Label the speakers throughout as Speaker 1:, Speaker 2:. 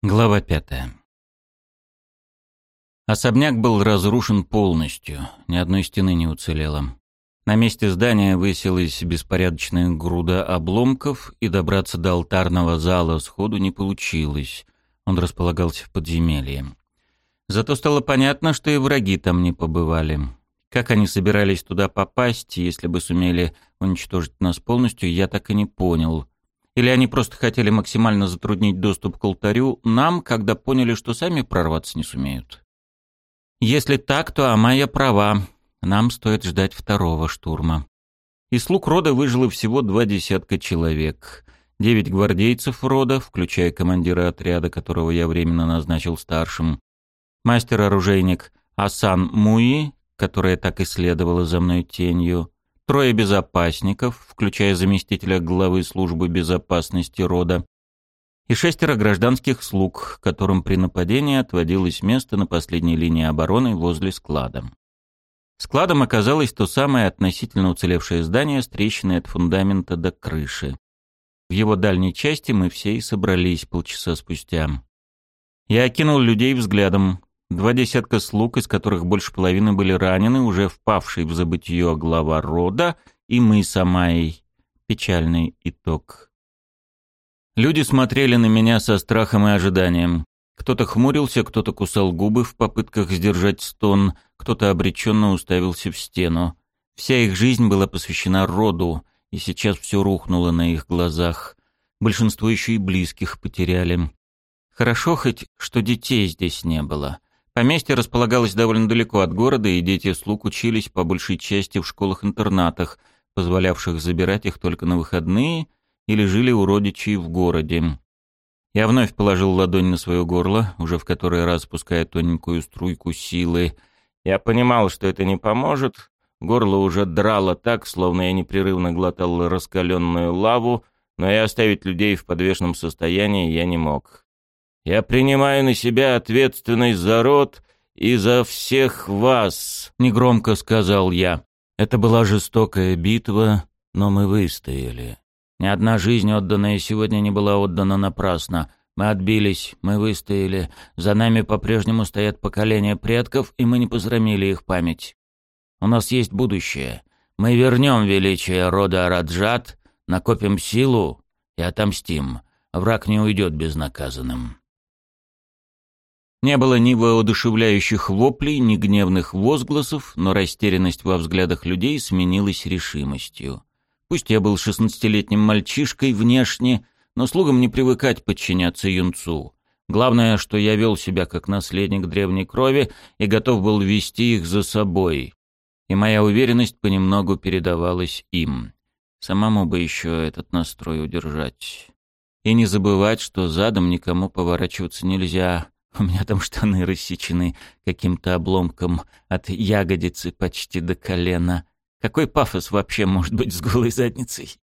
Speaker 1: Глава пятая. Особняк был разрушен полностью, ни одной стены не уцелело. На месте здания высилась беспорядочная груда обломков, и добраться до алтарного зала сходу не получилось. Он располагался в подземелье. Зато стало понятно, что и враги там не побывали. Как они собирались туда попасть, если бы сумели уничтожить нас полностью, я так и не понял — или они просто хотели максимально затруднить доступ к алтарю нам, когда поняли, что сами прорваться не сумеют? Если так, то Амая права. Нам стоит ждать второго штурма. Из слуг рода выжило всего два десятка человек. Девять гвардейцев рода, включая командира отряда, которого я временно назначил старшим. Мастер-оружейник Асан Муи, которая так и следовала за мной тенью трое безопасников, включая заместителя главы службы безопасности рода, и шестеро гражданских слуг, которым при нападении отводилось место на последней линии обороны возле склада. Складом оказалось то самое относительно уцелевшее здание с трещиной от фундамента до крыши. В его дальней части мы все и собрались полчаса спустя. Я окинул людей взглядом. Два десятка слуг, из которых больше половины были ранены, уже впавший в забытье глава рода, и мы с Амайей. Печальный итог. Люди смотрели на меня со страхом и ожиданием. Кто-то хмурился, кто-то кусал губы в попытках сдержать стон, кто-то обреченно уставился в стену. Вся их жизнь была посвящена роду, и сейчас все рухнуло на их глазах. Большинство еще и близких потеряли. Хорошо хоть, что детей здесь не было. Поместье располагалось довольно далеко от города, и дети слуг учились по большей части в школах-интернатах, позволявших забирать их только на выходные, или жили у родичей в городе. Я вновь положил ладонь на свое горло, уже в который раз пуская тоненькую струйку силы. Я понимал, что это не поможет. Горло уже драло так, словно я непрерывно глотал раскаленную лаву, но и оставить людей в подвешенном состоянии я не мог. Я принимаю на себя ответственность за род и за всех вас», — негромко сказал я. Это была жестокая битва, но мы выстояли. Ни одна жизнь, отданная сегодня, не была отдана напрасно. Мы отбились, мы выстояли. За нами по-прежнему стоят поколения предков, и мы не посрамили их память. У нас есть будущее. Мы вернем величие рода Раджат, накопим силу и отомстим. Враг не уйдет безнаказанным. Не было ни воодушевляющих воплей, ни гневных возгласов, но растерянность во взглядах людей сменилась решимостью. Пусть я был шестнадцатилетним мальчишкой внешне, но слугам не привыкать подчиняться юнцу. Главное, что я вел себя как наследник древней крови и готов был вести их за собой. И моя уверенность понемногу передавалась им. Самому бы еще этот настрой удержать. И не забывать, что задом никому поворачиваться нельзя, у меня там штаны рассечены каким-то обломком от ягодицы почти до колена. Какой пафос вообще может быть с голой задницей?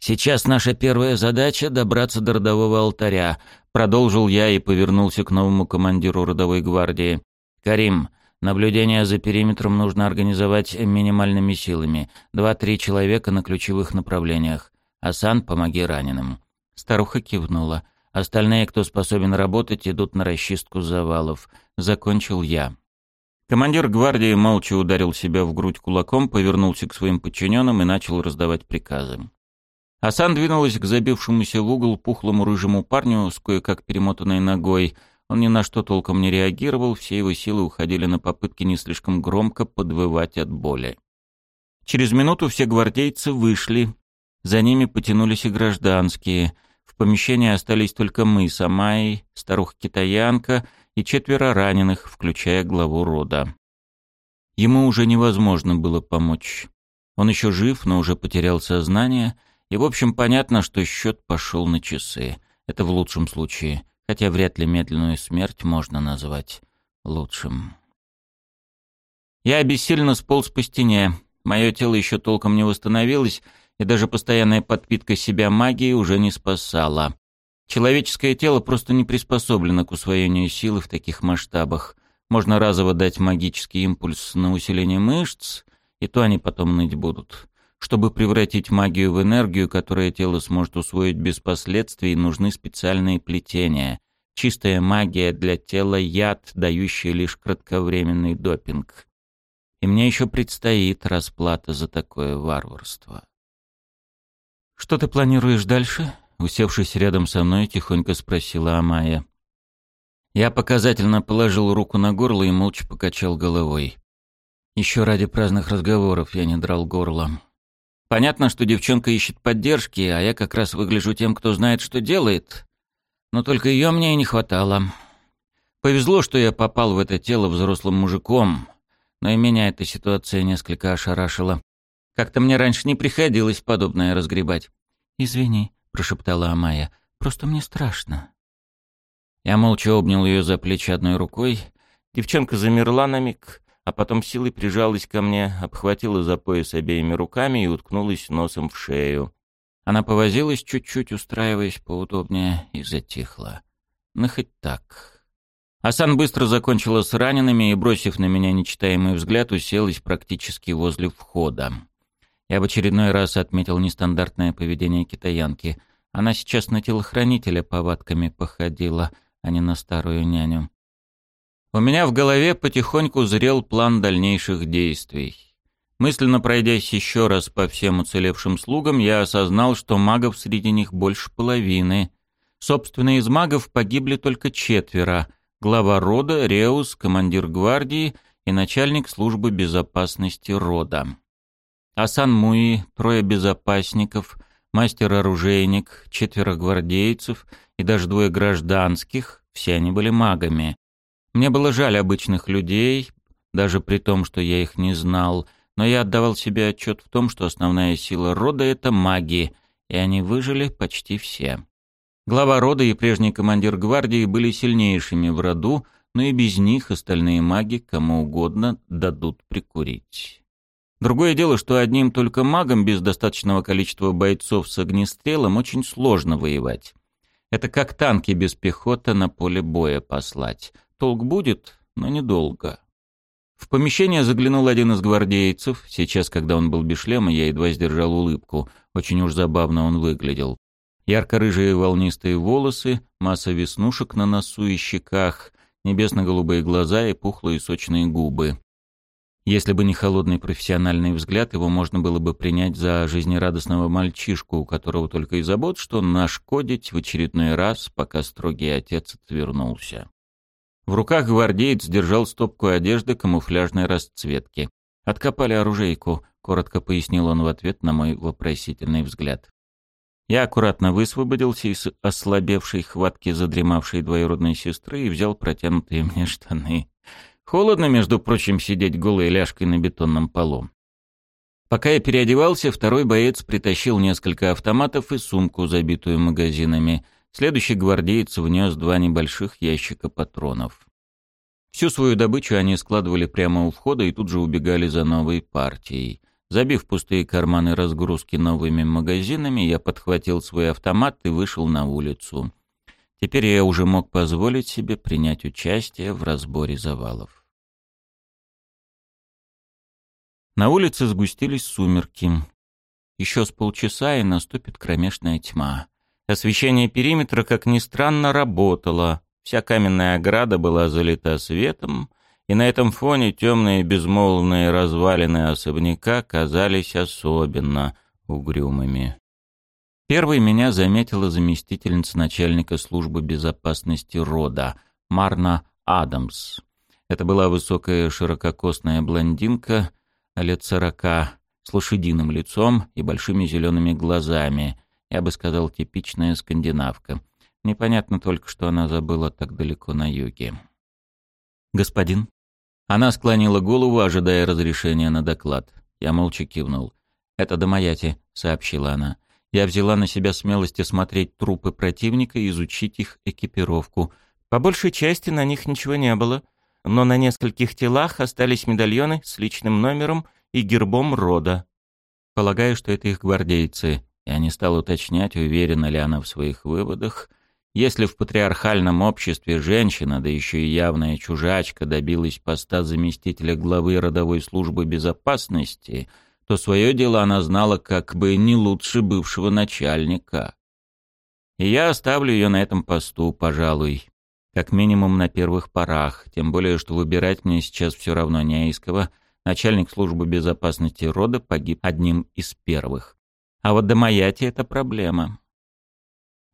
Speaker 1: Сейчас наша первая задача — добраться до родового алтаря. Продолжил я и повернулся к новому командиру родовой гвардии. Карим, наблюдение за периметром нужно организовать минимальными силами. Два-три человека на ключевых направлениях. Асан, помоги раненым. Старуха кивнула. Остальные, кто способен работать, идут на расчистку завалов. Закончил я. Командир гвардии молча ударил себя в грудь кулаком, повернулся к своим подчиненным и начал раздавать приказы. Асан двинулась к забившемуся в угол пухлому рыжему парню с кое-как перемотанной ногой. Он ни на что толком не реагировал, все его силы уходили на попытки не слишком громко подвывать от боли. Через минуту все гвардейцы вышли. За ними потянулись и гражданские — в помещении остались только мы с Амайей, старуха-китаянка и четверо раненых, включая главу рода. Ему уже невозможно было помочь. Он еще жив, но уже потерял сознание, и, в общем, понятно, что счет пошел на часы. Это в лучшем случае, хотя вряд ли медленную смерть можно назвать лучшим. Я обессиленно сполз по стене. Мое тело еще толком не восстановилось, и даже постоянная подпитка себя магией уже не спасала. Человеческое тело просто не приспособлено к усвоению силы в таких масштабах. Можно разово дать магический импульс на усиление мышц, и то они потом ныть будут. Чтобы превратить магию в энергию, которую тело сможет усвоить без последствий, нужны специальные плетения. Чистая магия для тела, яд, дающий лишь кратковременный допинг. И мне еще предстоит расплата за такое варварство. «Что ты планируешь дальше?» Усевшись рядом со мной, тихонько спросила Амая. Я показательно положил руку на горло и молча покачал головой. Еще ради праздных разговоров я не драл горло. Понятно, что девчонка ищет поддержки, а я как раз выгляжу тем, кто знает, что делает. Но только ее мне и не хватало. Повезло, что я попал в это тело взрослым мужиком, но и меня эта ситуация несколько ошарашила. Как-то мне раньше не приходилось подобное разгребать. «Извини», — прошептала Амая, — «просто мне страшно». Я молча обнял ее за плечи одной рукой. Девчонка замерла на миг, а потом силой прижалась ко мне, обхватила за пояс обеими руками и уткнулась носом в шею. Она повозилась чуть-чуть, устраиваясь поудобнее, и затихла. Ну, хоть так. Асан быстро закончила с ранеными и, бросив на меня нечитаемый взгляд, уселась практически возле входа. Я в очередной раз отметил нестандартное поведение китаянки. Она сейчас на телохранителя повадками походила — а не на старую няню. У меня в голове потихоньку зрел план дальнейших действий. Мысленно пройдясь еще раз по всем уцелевшим слугам, я осознал, что магов среди них больше половины. Собственно, из магов погибли только четверо. Глава рода, Реус, командир гвардии и начальник службы безопасности рода. Асан Муи, трое безопасников, мастер-оружейник, четверо гвардейцев и даже двое гражданских, все они были магами. Мне было жаль обычных людей, даже при том, что я их не знал, но я отдавал себе отчет в том, что основная сила рода — это маги, и они выжили почти все. Глава рода и прежний командир гвардии были сильнейшими в роду, но и без них остальные маги кому угодно дадут прикурить. Другое дело, что одним только магом без достаточного количества бойцов с огнестрелом очень сложно воевать. Это как танки без пехоты на поле боя послать. Толк будет, но недолго. В помещение заглянул один из гвардейцев. Сейчас, когда он был без шлема, я едва сдержал улыбку. Очень уж забавно он выглядел. Ярко-рыжие волнистые волосы, масса веснушек на носу и щеках, небесно-голубые глаза и пухлые сочные губы. Если бы не холодный профессиональный взгляд, его можно было бы принять за жизнерадостного мальчишку, у которого только и забот, что нашкодить в очередной раз, пока строгий отец отвернулся. В руках гвардеец держал стопку одежды камуфляжной расцветки. «Откопали оружейку», — коротко пояснил он в ответ на мой вопросительный взгляд. Я аккуратно высвободился из ослабевшей хватки задремавшей двоюродной сестры и взял протянутые мне штаны. Холодно, между прочим, сидеть голой ляжкой на бетонном полу. Пока я переодевался, второй боец притащил несколько автоматов и сумку, забитую магазинами. Следующий гвардеец внес два небольших ящика патронов. Всю свою добычу они складывали прямо у входа и тут же убегали за новой партией. Забив пустые карманы разгрузки новыми магазинами, я подхватил свой автомат и вышел на улицу. Теперь я уже мог позволить себе принять участие в разборе завалов. На улице сгустились сумерки. Еще с полчаса и наступит кромешная тьма. Освещение периметра, как ни странно, работало. Вся каменная ограда была залита светом, и на этом фоне темные безмолвные развалины особняка казались особенно угрюмыми. Первой меня заметила заместительница начальника службы безопасности рода, Марна Адамс. Это была высокая ширококосная блондинка, лет сорока, с лошадиным лицом и большими зелеными глазами. Я бы сказал, типичная скандинавка. Непонятно только, что она забыла так далеко на юге. «Господин?» Она склонила голову, ожидая разрешения на доклад. Я молча кивнул. «Это Домаяти», — сообщила она. Я взяла на себя смелость осмотреть трупы противника и изучить их экипировку. По большей части на них ничего не было, но на нескольких телах остались медальоны с личным номером и гербом рода. Полагаю, что это их гвардейцы. Я не стал уточнять, уверена ли она в своих выводах. Если в патриархальном обществе женщина, да еще и явная чужачка, добилась поста заместителя главы родовой службы безопасности — то свое дело она знала как бы не лучше бывшего начальника. И я оставлю ее на этом посту, пожалуй. Как минимум на первых порах, тем более, что выбирать мне сейчас все равно не из. Начальник службы безопасности рода погиб одним из первых. А вот Дамаяти — это проблема.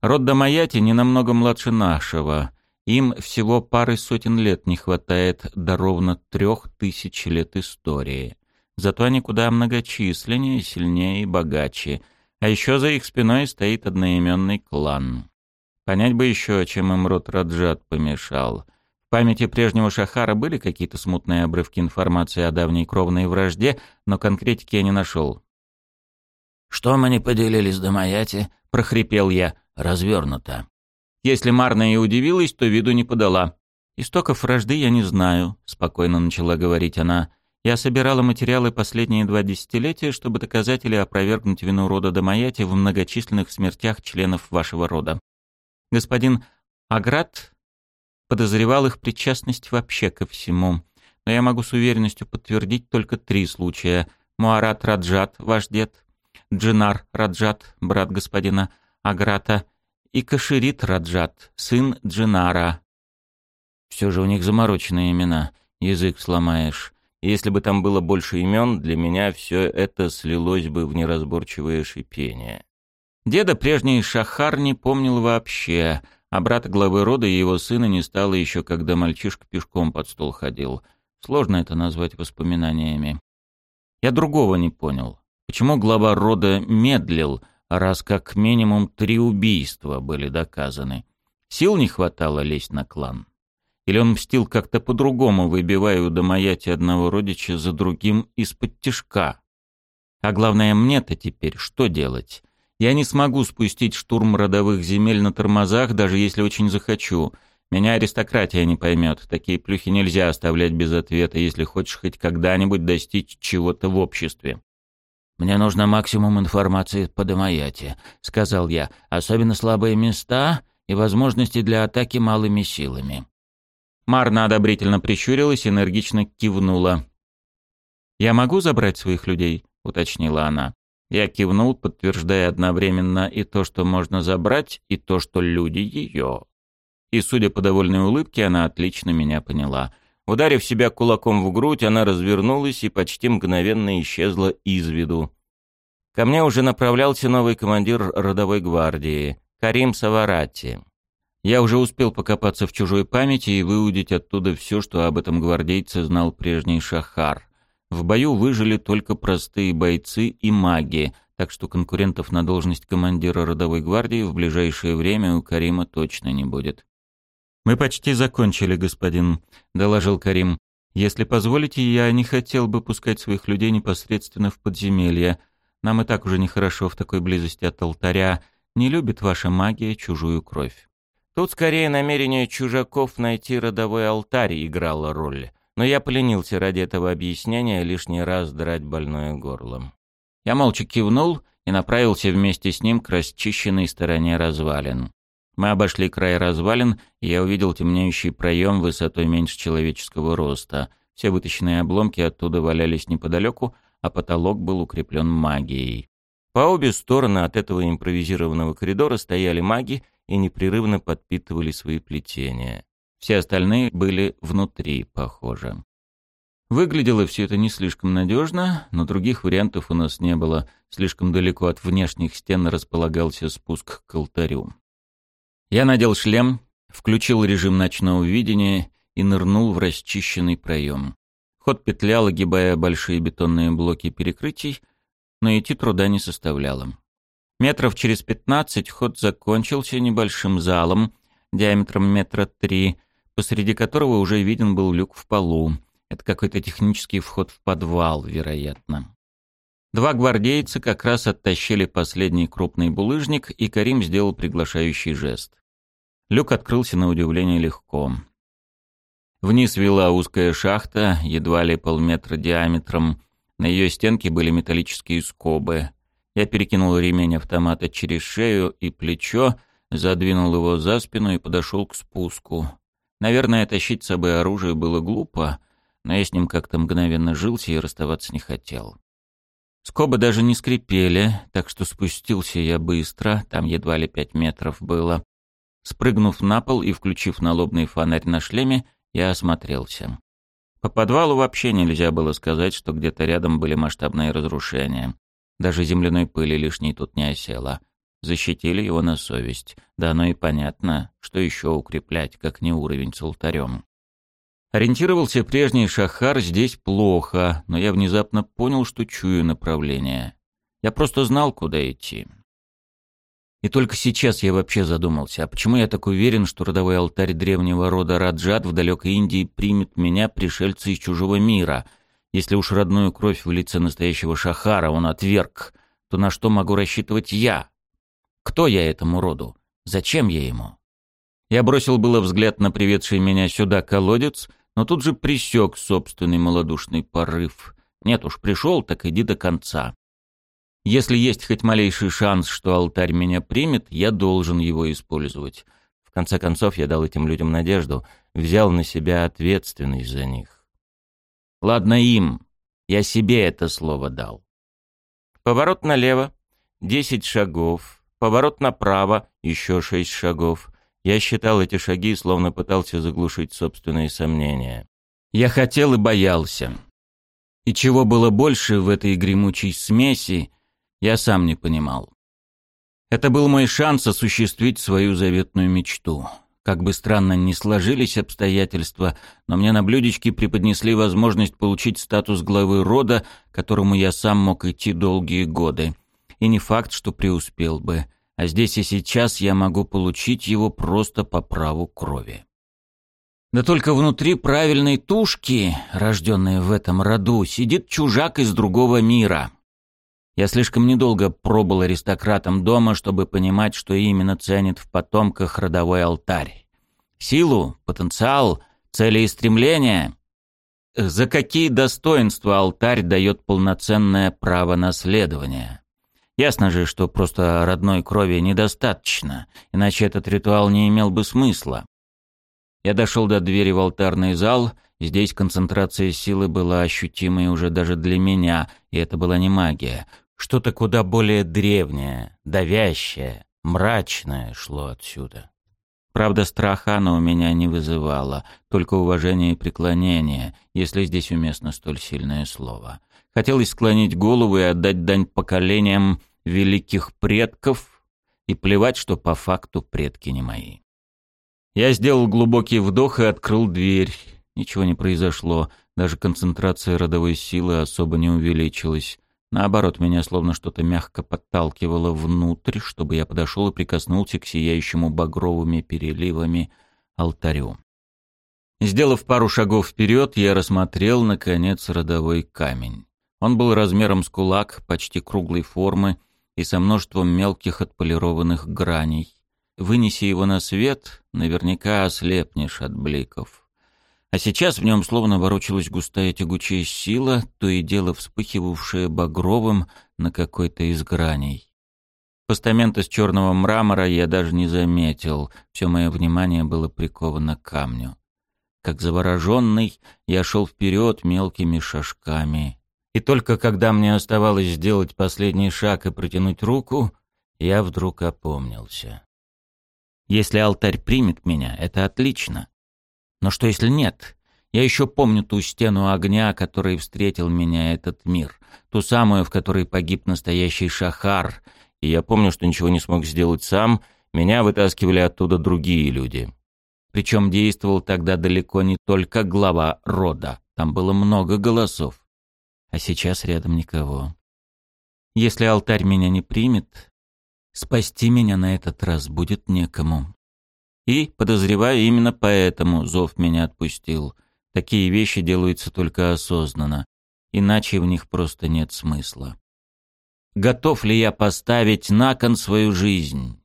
Speaker 1: Род Дамаяти не намного младше нашего. Им всего пары сотен лет не хватает до ровно трех тысяч лет истории. Зато они куда многочисленнее, сильнее и богаче. А еще за их спиной стоит одноименный клан. Понять бы еще, чем им род Раджат помешал. В памяти прежнего Шахара были какие-то смутные обрывки информации о давней кровной вражде, но конкретики я не нашел.
Speaker 2: «Что мы не поделились до Маяти?» — прохрипел я. «Развернуто».
Speaker 1: Если Марна и удивилась, то виду не подала. «Истоков вражды я не знаю», — спокойно начала говорить она. «Я собирала материалы последние два десятилетия, чтобы доказать или опровергнуть вину рода Дамаяти в многочисленных смертях членов вашего рода. Господин Аград подозревал их причастность вообще ко всему, но я могу с уверенностью подтвердить только три случая. Муарат Раджат, ваш дед, Джинар Раджат, брат господина Аграта, и Каширит Раджат, сын Джинара. Все же у них замороченные имена, язык сломаешь. Если бы там было больше имен, для меня все это слилось бы в неразборчивое шипение. Деда прежний Шахар не помнил вообще, а брата главы рода и его сына не стало еще, когда мальчишка пешком под стол ходил. Сложно это назвать воспоминаниями. Я другого не понял. Почему глава рода медлил, раз как минимум три убийства были доказаны. Сил не хватало лезть на клан. Или он мстил как-то по-другому, выбивая у Домаяти одного родича за другим из-под тишка. А главное, мне-то теперь что делать? Я не смогу спустить штурм родовых земель на тормозах, даже если очень захочу. Меня аристократия не поймет. Такие плюхи нельзя оставлять без ответа, если хочешь хоть когда-нибудь достичь чего-то в обществе.
Speaker 2: «Мне нужно максимум информации по Домаяте», — сказал я. «Особенно слабые места и возможности для атаки малыми силами».
Speaker 1: Марна одобрительно прищурилась и энергично кивнула. «Я могу забрать своих людей?» — уточнила она. Я кивнул, подтверждая одновременно и то, что можно забрать, и то, что люди ее. И, судя по довольной улыбке, она отлично меня поняла. Ударив себя кулаком в грудь, она развернулась и почти мгновенно исчезла из виду. Ко мне уже направлялся новый командир родовой гвардии, Карим Саварати. Я уже успел покопаться в чужой памяти и выудить оттуда все, что об этом гвардейце знал прежний Шахар. В бою выжили только простые бойцы и маги, так что конкурентов на должность командира родовой гвардии в ближайшее время у Карима точно не будет. «Мы почти закончили, господин», — доложил Карим. «Если позволите, я не хотел бы пускать своих людей непосредственно в подземелье. Нам и так уже нехорошо в такой близости от алтаря. Не любит ваша магия чужую кровь». Тут скорее намерение чужаков найти родовой алтарь играло роль. Но я поленился ради этого объяснения лишний раз драть больное горло. Я молча кивнул и направился вместе с ним к расчищенной стороне развалин. Мы обошли край развалин, и я увидел темнеющий проем высотой меньше человеческого роста. Все вытащенные обломки оттуда валялись неподалеку, а потолок был укреплен магией. По обе стороны от этого импровизированного коридора стояли маги и непрерывно подпитывали свои плетения. Все остальные были внутри, похоже. Выглядело все это не слишком надежно, но других вариантов у нас не было. Слишком далеко от внешних стен располагался спуск к алтарю. Я надел шлем, включил режим ночного видения и нырнул в расчищенный проем. Ход петлял, огибая большие бетонные блоки перекрытий, но идти труда не составляло. Метров через пятнадцать ход закончился небольшим залом диаметром метра три, посреди которого уже виден был люк в полу. Это какой-то технический вход в подвал, вероятно. Два гвардейца как раз оттащили последний крупный булыжник, и Карим сделал приглашающий жест. Люк открылся на удивление легко. Вниз вела узкая шахта, едва ли полметра диаметром. На ее стенке были металлические скобы. Я перекинул ремень автомата через шею и плечо, задвинул его за спину и подошел к спуску. Наверное, тащить с собой оружие было глупо, но я с ним как-то мгновенно жился и расставаться не хотел. Скобы даже не скрипели, так что спустился я быстро, там едва ли пять метров было. Спрыгнув на пол и включив налобный фонарь на шлеме, я осмотрелся. По подвалу вообще нельзя было сказать, что где-то рядом были масштабные разрушения. Даже земляной пыли лишней тут не осело. Защитили его на совесть. Да оно и понятно, что еще укреплять, как не уровень с алтарем. Ориентировался прежний Шахар здесь плохо, но я внезапно понял, что чую направление. Я просто знал, куда идти. И только сейчас я вообще задумался, а почему я так уверен, что родовой алтарь древнего рода Раджат в далекой Индии примет меня, пришельца из чужого мира? Если уж родную кровь в лице настоящего Шахара он отверг, то на что могу рассчитывать я? Кто я этому роду? Зачем я ему? Я бросил было взгляд на приведший меня сюда колодец, но тут же присек собственный малодушный порыв. Нет уж, пришел, так иди до конца. Если есть хоть малейший шанс, что алтарь меня примет, я должен его использовать. В конце концов, я дал этим людям надежду, взял на себя ответственность за них. Ладно им, я себе это слово дал. Поворот налево, десять шагов, поворот направо, еще шесть шагов. Я считал эти шаги, словно пытался заглушить собственные сомнения. Я хотел и боялся. И чего было больше в этой гремучей смеси, я сам не понимал. Это был мой шанс осуществить свою заветную мечту. Как бы странно ни сложились обстоятельства, но мне на блюдечке преподнесли возможность получить статус главы рода, которому я сам мог идти долгие годы. И не факт, что преуспел бы. А здесь и сейчас я могу получить его просто по праву крови. Да только внутри правильной тушки, рожденной в этом роду, сидит чужак из другого мира. Я слишком недолго пробыл аристократом дома, чтобы понимать, что именно ценит в потомках родовой алтарь. Силу, потенциал, цели и стремления. За какие достоинства алтарь дает полноценное право наследования? Ясно же, что просто родной крови недостаточно, иначе этот ритуал не имел бы смысла. Я дошел до двери в алтарный зал, здесь концентрация силы была ощутимой уже даже для меня, и это была не магия. Что-то куда более древнее, давящее, мрачное шло отсюда. Правда, страха оно у меня не вызывало, только уважение и преклонение, если здесь уместно столь сильное слово. Хотелось склонить голову и отдать дань поколениям великих предков и плевать, что по факту предки не мои. Я сделал глубокий вдох и открыл дверь. Ничего не произошло, даже концентрация родовой силы особо не увеличилась. Наоборот, меня словно что-то мягко подталкивало внутрь, чтобы я подошел и прикоснулся к сияющему багровыми переливами алтарю. Сделав пару шагов вперед, я рассмотрел, наконец, родовой камень. Он был размером с кулак, почти круглой формы и со множеством мелких отполированных граней. Вынеси его на свет, наверняка ослепнешь от бликов. А сейчас в нем словно ворочалась густая тягучая сила, то и дело вспыхивавшая багровым на какой-то из граней. Постамент из черного мрамора я даже не заметил, все мое внимание было приковано к камню. Как завороженный, я шел вперед мелкими шажками. И только когда мне оставалось сделать последний шаг и протянуть руку, я вдруг опомнился. Если алтарь примет меня, это отлично. Но что если нет? Я еще помню ту стену огня, которой встретил меня этот мир. Ту самую, в которой погиб настоящий Шахар. И я помню, что ничего не смог сделать сам. Меня вытаскивали оттуда другие люди. Причем действовал тогда далеко не только глава рода. Там было много голосов. А сейчас рядом никого. Если алтарь меня не примет, спасти меня на этот раз будет некому. И, подозреваю, именно поэтому зов меня отпустил. Такие вещи делаются только осознанно, иначе в них просто нет смысла. Готов ли я поставить на кон свою жизнь?